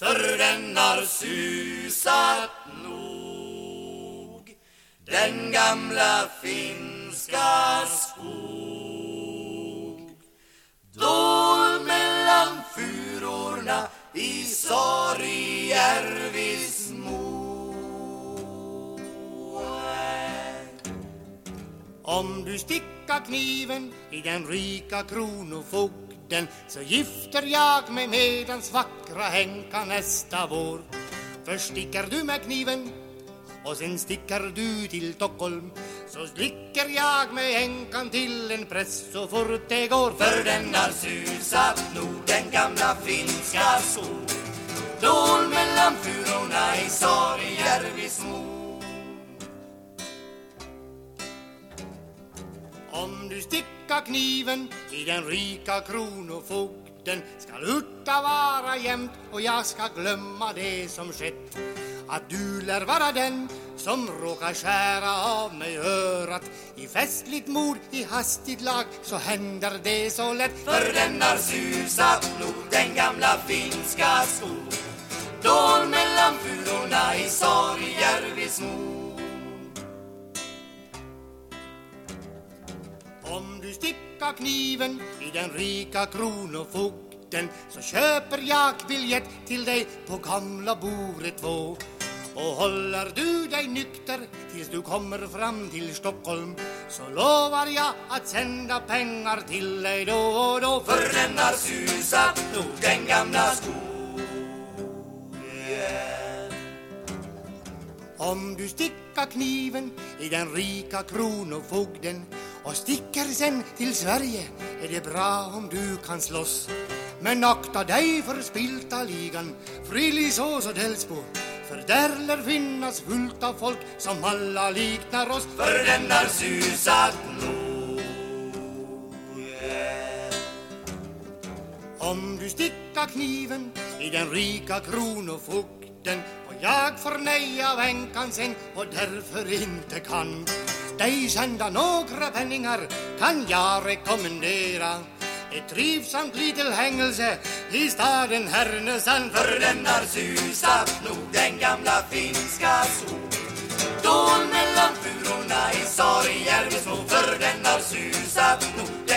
För den har susat nog. Den gamla finska skog. Dold mellan furorna i Sarijärvis Om du stickar kniven i den rika kronofogden så gifter jag mig med hans vackra Henka nästa vår. Först sticker du med kniven och sen sticker du till Stockholm. Så sticker jag med Henkan till en präst så fort det går. För den har susat nord, den gamla finska skog Dol mellan furorna i Sorgjärvismo Om du stickar kniven i den rika kronofogden skall Utta vara jämt och jag ska glömma det som skett. Att du lär vara den som råkar skära av mig örat. I festligt mod, i hastigt lag så händer det så lätt. För den har susat nog den gamla finska skog Dold mellan furorna i Sorgjärvismo Om du stickar kniven i den rika kronofogden så köper jag biljett till dig på gamla Bore 2 och håller du dig nykter tills du kommer fram till Stockholm så lovar jag att sända pengar till dig då och då. För den har susat nog den gamla skogen Om du stickar kniven i den rika kronofogden och sticker sen till Sverige är det bra om du kan slåss. Men akta dig för spilta ligan, Frillesås och Delsbo. För där lär finnas fullt av folk som alla liknar oss. För den har susat nog Om du stickar kniven i den rika kronofogden och jag får nej av änkan sen och därför inte kan dig sända några penningar kan jag rekommendera. Ett trivsamt litet hängelse i staden Härnösand. För den har susat nog den gamla finska sol. Dold mellan furorna i Sarijärvi små. För den har susat nog